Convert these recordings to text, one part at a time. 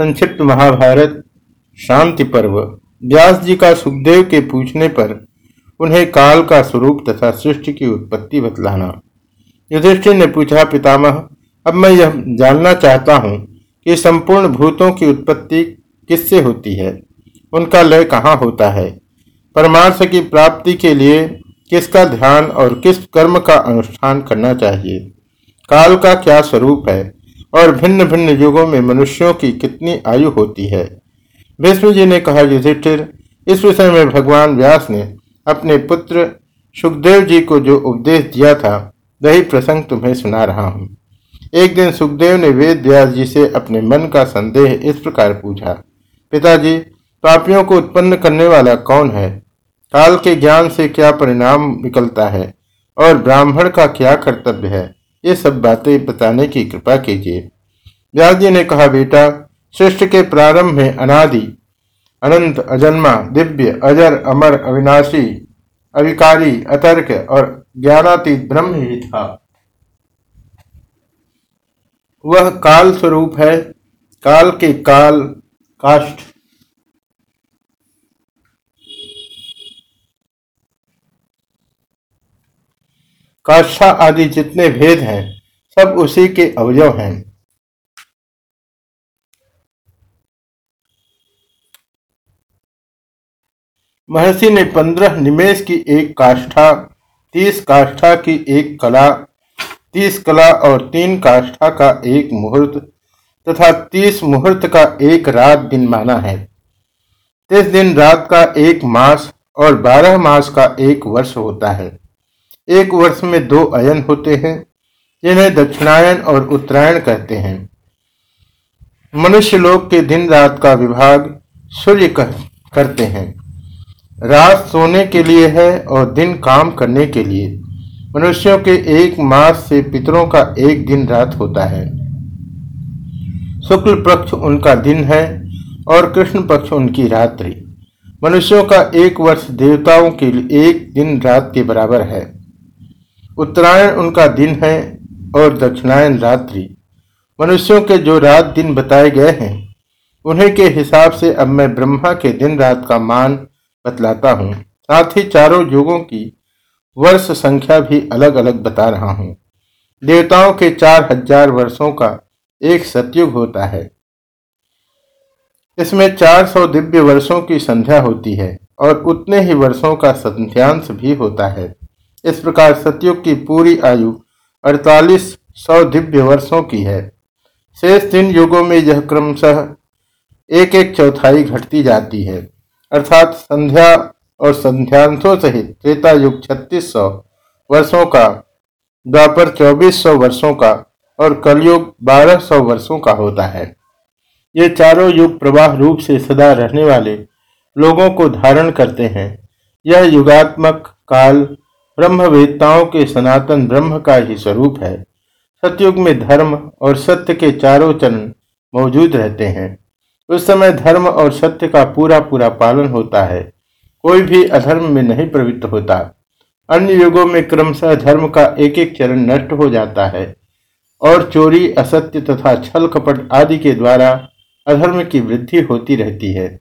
संक्षिप्त महाभारत, शांति पर्व। व्यास जी का सुखदेव के पूछने पर उन्हें काल का स्वरूप तथा सृष्टि की उत्पत्ति बतलाना। युधिष्ठिर ने पूछा, पितामह, अब मैं यह जानना चाहता हूँ कि संपूर्ण भूतों की उत्पत्ति किससे होती है? उनका लय कहाँ होता है? परमार्थ की प्राप्ति के लिए किसका ध्यान और किस कर्म का अनुष्ठान करना चाहिए? काल का क्या स्वरूप है? और भिन्न भिन्न युगों में मनुष्यों की कितनी आयु होती है। विष्णु जी ने कहा, युधिष्ठिर, इस विषय में भगवान व्यास ने अपने पुत्र सुखदेव जी को जो उपदेश दिया था, वही प्रसंग तुम्हें सुना रहा हूँ। एक दिन सुखदेव ने वेद व्यास जी से अपने मन का संदेह इस प्रकार पूछा, पिताजी, पापियों को उत्पन्न करने वाला कौन है? काल के ज्ञान से क्या परिणाम निकलता है? और ब्राह्मण का क्या कर्तव्य है? ये सब बातें बताने की कृपा कीजिए। व्यास जी ने कहा, बेटा, सृष्टि के प्रारंभ में अनादि, अनंत, अजन्मा, दिव्य, अजर, अमर, अविनाशी, अविकारी, अतर्क और ज्ञानातीत ब्रह्म ही था। वह काल स्वरूप है, काल के काल, काष्ठ काष्ठा आदि जितने भेद हैं, सब उसी के अवयव हैं। महर्षि ने पंद्रह निमेश की एक काष्ठा, तीस काष्ठा की एक कला, तीस कला और तीन काष्ठा का एक मुहूर्त तथा तीस मुहूर्त का एक रात दिन माना है। तीस दिन रात का एक मास और बारह मास का एक वर्ष होता है। एक वर्ष में दो अयन होते हैं, जिन्हें दक्षिणायन और उत्तरायण कहते हैं। मनुष्य लोक के दिन रात का विभाग सूर्य करते हैं। रात सोने के लिए है और दिन काम करने के लिए। मनुष्यों के एक मास से पितरों का एक दिन रात होता है। शुक्ल पक्ष उनका दिन है और कृष्ण पक्ष उनकी रात्रि। मनुष्यों का एक वर्ष देवताओं के लिए एक दिन रात के बराबर है। उत्तरायण उनका दिन है और दक्षिणायन रात्रि। मनुष्यों के जो रात दिन बताए गए हैं, उन्हीं के हिसाब से अब मैं ब्रह्मा के दिन रात का मान बतलाता हूँ। साथ ही चारों युगों की वर्ष संख्या भी अलग अलग बता रहा हूँ। देवताओं के चार हज़ार वर्षों का एक सतयुग होता है। इसमें चार सौ दिव्य वर्षों की संध्या होती है और उतने ही वर्षों का संध्यांश भी होता है। इस प्रकार सतयुग की पूरी आयु अड़तालीस सौ दिव्य वर्षों की है। शेष तीन युगों में यह क्रमशः एक एक चौथाई घटती जाती है। अर्थात संध्या और संध्यांशों सहित त्रेता युग छत्तीस सौ वर्षों का, द्वापर चौबीस सौ वर्षों का और कलयुग बारह सौ वर्षों का होता है। ये चारों युग प्रवाह रूप से सदा रहने वाले लोगों को धारण करते हैं। यह युगात्मक काल ब्रह्मवेत्ताओं के सनातन ब्रह्म का ही स्वरूप है। सतयुग में धर्म और सत्य के चारों चरण मौजूद रहते हैं। उस समय धर्म और सत्य का पूरा पूरा पालन होता है। कोई भी अधर्म में नहीं प्रवृत्त होता। अन्य युगों में क्रमशः धर्म का एक एक चरण नष्ट हो जाता है और चोरी, असत्य तथा छल कपट आदि के द्वारा अधर्म की वृद्धि होती रहती है।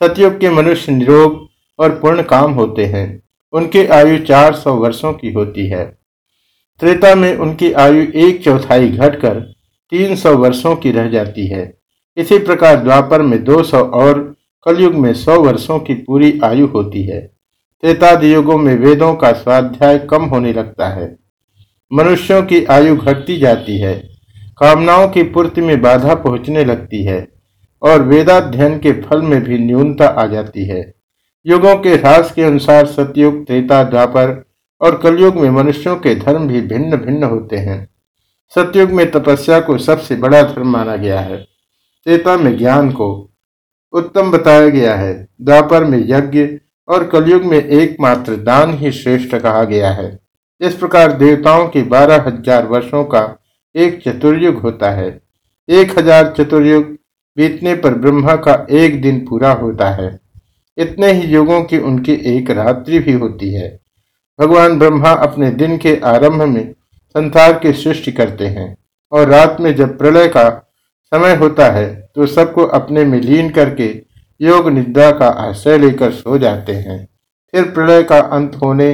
सतयुग के मनुष्य निरोग और पूर्ण काम होते हैं। उनकी आयु चार सौ वर्षों की होती है। त्रेता में उनकी आयु एक चौथाई घटकर तीन सौ वर्षों की रह जाती है। इसी प्रकार द्वापर में दो सौ और कलयुग में सौ वर्षों की पूरी आयु होती है। त्रेतादि युगों में वेदों का स्वाध्याय कम होने लगता है। मनुष्यों की आयु घटती जाती है। कामनाओं की पूर्ति में बाधा पहुँचने लगती है और वेदाध्ययन के फल में भी न्यूनता आ जाती है। युगों के ह्रास के अनुसार सतयुग, त्रेता, द्वापर और कलयुग में मनुष्यों के धर्म भी भिन्न भिन्न होते हैं। सतयुग में तपस्या को सबसे बड़ा धर्म माना गया है। त्रेता में ज्ञान को उत्तम बताया गया है। द्वापर में यज्ञ और कलयुग में एकमात्र दान ही श्रेष्ठ कहा गया है। इस प्रकार देवताओं के बारह हज़ार वर्षों का एक चतुर्युग होता है। एक हज़ार चतुर्युग बीतने पर ब्रह्मा का एक दिन पूरा होता है। इतने ही युगों की उनकी एक रात्रि भी होती है। भगवान ब्रह्मा अपने दिन के आरंभ में संसार की सृष्टि करते हैं और रात में जब प्रलय का समय होता है तो सबको अपने में लीन करके योग निद्रा का आश्रय लेकर सो जाते हैं। फिर प्रलय का अंत होने,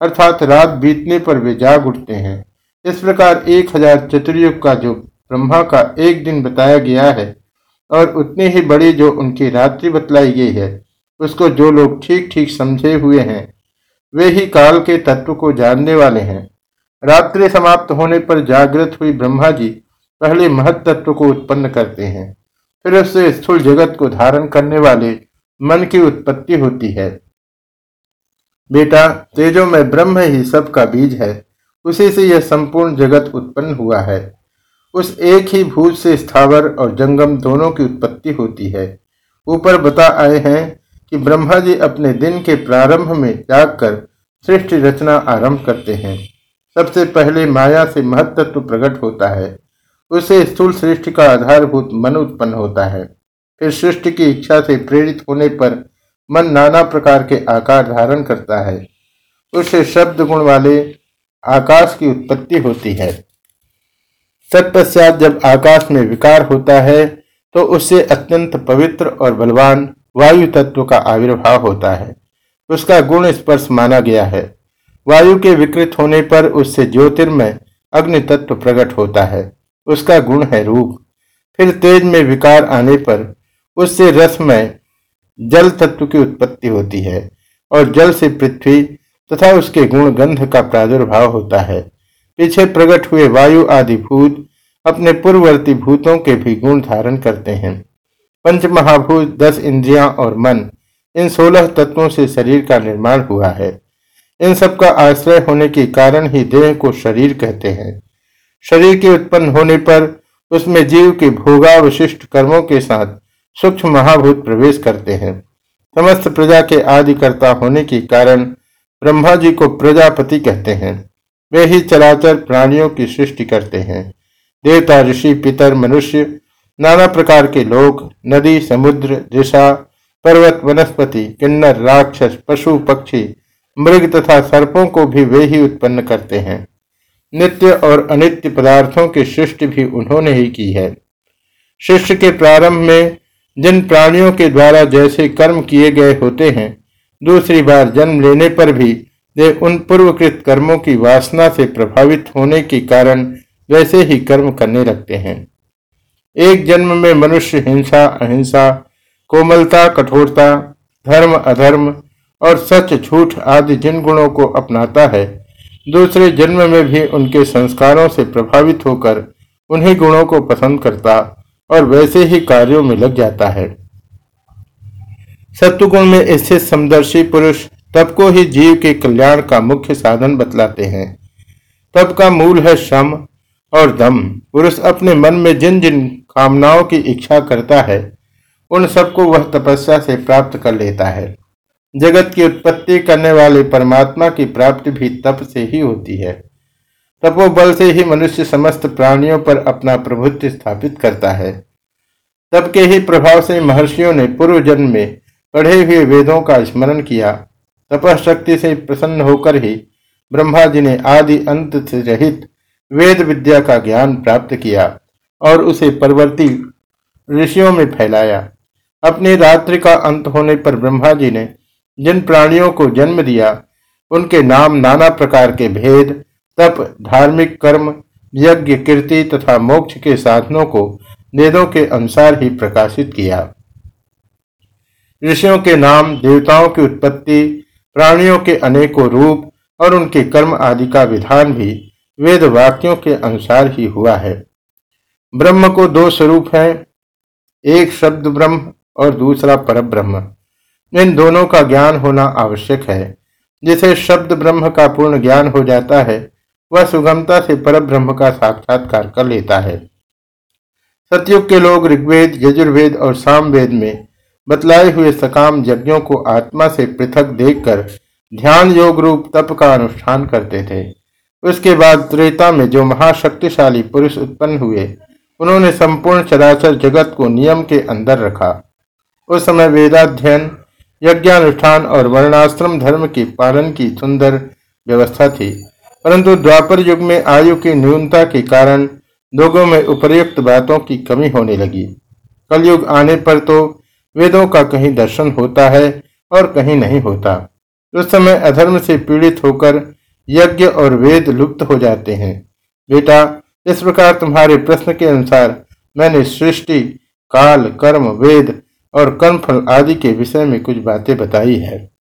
अर्थात रात बीतने पर वे जाग उठते हैं। इस प्रकार एक हज़ार चतुर्युग का जो ब्रह्मा का एक दिन बताया गया है, और उतनी ही बड़ी जो उनकी रात्रि बतलाई गई है उसको जो लोग ठीक ठीक समझे हुए हैं, वे ही काल के तत्व को जानने वाले हैं। रात्रि समाप्त होने पर जागृत हुई ब्रह्मा जी पहले महत तत्व को उत्पन्न करते हैं, फिर उससे स्थूल जगत को धारण करने वाले मन की उत्पत्ति होती है। बेटा, तेजो में ब्रह्म ही सबका बीज है, उसी से यह संपूर्ण जगत उत्पन्न हुआ है। उस एक ही भूत से स्थावर और जंगम दोनों की उत्पत्ति होती है। ऊपर बता आए हैं कि ब्रह्मा जी अपने दिन के प्रारंभ में जागकर सृष्टि रचना आरंभ करते हैं। सबसे पहले माया से महत्व प्रकट होता है। उसे स्थूल सृष्टि का आधारभूत मन उत्पन्न होता है। फिर सृष्टि की इच्छा से प्रेरित होने पर मन नाना प्रकार के आकार धारण करता है। उससे शब्द गुण वाले आकाश की उत्पत्ति होती है। तत्पश्चात जब आकाश में विकार होता है तो उससे अत्यंत पवित्र और बलवान वायु तत्व का आविर्भाव होता है। उसका गुण स्पर्श माना गया है। वायु के विकृत होने पर उससे ज्योतिर्मय अग्नि तत्व प्रकट होता है। उसका गुण है रूप। फिर तेज में विकार आने पर उससे रसमय जल तत्व की उत्पत्ति होती है और जल से पृथ्वी तथा उसके गुण गंध का प्रादुर्भाव होता है। पीछे प्रकट हुए वायु आदि भूत अपने पूर्ववर्ती भूतों के भी गुण धारण करते हैं। पंच महाभूत दस इंद्रियाँ और मन, इन सोलह तत्वों से शरीर का निर्माण हुआ है। इन सब का आश्रय होने के कारण ही देह को शरीर कहते हैं। शरीर के उत्पन्न होने पर उसमें जीव के भोगावशिष्ट कर्मों के साथ सूक्ष्म महाभूत प्रवेश करते हैं। समस्त प्रजा के आदिकर्ता होने के कारण ब्रह्मा जी को प्रजापति कहते हैं। वे ही चराचर प्राणियों की सृष्टि करते हैं। देवता, ऋषि, पितर, मनुष्य नाना प्रकार के लोग, नदी, समुद्र, दिशा, पर्वत, वनस्पति, किन्नर, राक्षस, पशु, पक्षी, मृग तथा सर्पों को भी वे ही उत्पन्न करते हैं। नित्य और अनित्य पदार्थों की सृष्टि भी उन्होंने ही की है। शिष्य के प्रारंभ में जिन प्राणियों के द्वारा जैसे कर्म किए गए होते हैं, दूसरी बार जन्म लेने पर भी वे उन पूर्वकृत कर्मों की वासना से प्रभावित होने के कारण वैसे ही कर्म करने लगते हैं। एक जन्म में मनुष्य हिंसा, अहिंसा, कोमलता, कठोरता, धर्म, अधर्म और सच, झूठ आदि जिन गुणों को अपनाता है, दूसरे जन्म में भी उनके संस्कारों से प्रभावित होकर उन्हीं गुणों को पसंद करता और वैसे ही कार्यों में लग जाता है। सत्वगुण में स्थित समदर्शी पुरुष तब को ही जीव के कल्याण का मुख्य साधन बतलाते हैं। तब का मूल है श्रम और दम पुरुष अपने मन में जिन जिन कामनाओं की इच्छा करता है, उन सबको वह तपस्या से प्राप्त कर लेता है। जगत की उत्पत्ति करने वाले परमात्मा की प्राप्ति भी तप से ही होती है। तपोबल से ही मनुष्य समस्त प्राणियों पर अपना प्रभुत्व स्थापित करता है। तब के ही प्रभाव से महर्षियों ने पूर्व जन्म में पढ़े हुए वेदों का स्मरण किया। तपशक्ति से प्रसन्न होकर ही ब्रह्मा जी ने आदि अंत से रहित वेद विद्या का ज्ञान प्राप्त किया और उसे परवर्ती ऋषियों में फैलाया। अपनी रात्रि का अंत होने पर ब्रह्मा जी ने जिन प्राणियों को जन्म दिया, उनके नाम नाना प्रकार के भेद, तप, धार्मिक कर्म, यज्ञ, कीर्ति तथा मोक्ष के साधनों को वेदों के अनुसार ही प्रकाशित किया। ऋषियों के नाम, देवताओं की उत्पत्ति, प्राणियों के अनेकों रूप और उनके कर्म आदि का विधान भी वेद वाक्यों के अनुसार ही हुआ है। ब्रह्म को दो स्वरूप हैं, एक शब्द ब्रह्म और दूसरा पर ब्रह्म इन दोनों का ज्ञान होना आवश्यक है। जिसे शब्द ब्रह्म का पूर्ण ज्ञान हो जाता है, वह सुगमता से पर ब्रह्म का साक्षात्कार कर लेता है। सतयुग के लोग ऋग्वेद, यजुर्वेद और सामवेद में बतलाए हुए सकाम यज्ञों को आत्मा से पृथक देखकर ध्यान योग रूप तप का अनुष्ठान करते थे। उसके बाद त्रेता में जो महाशक्तिशाली पुरुष उत्पन्न हुए, उन्होंने संपूर्ण चराचर जगत को नियम के अंदर रखा। उस समय वेदाध्ययन, यज्ञानुष्ठान और वर्णाश्रम धर्म की पालन की सुंदर व्यवस्था थी। परंतु द्वापर युग में आयु की न्यूनता के कारण लोगों में उपयुक्त बातों की कमी होने लगी। कलयुग आने पर तो वेदों का कहीं दर्शन होता है और कहीं नहीं होता। उस समय अधर्म से पीड़ित होकर यज्ञ और वेद लुप्त हो जाते हैं। बेटा, इस प्रकार तुम्हारे प्रश्न के अनुसार मैंने सृष्टि, काल, कर्म, वेद और कर्मफल आदि के विषय में कुछ बातें बताई है।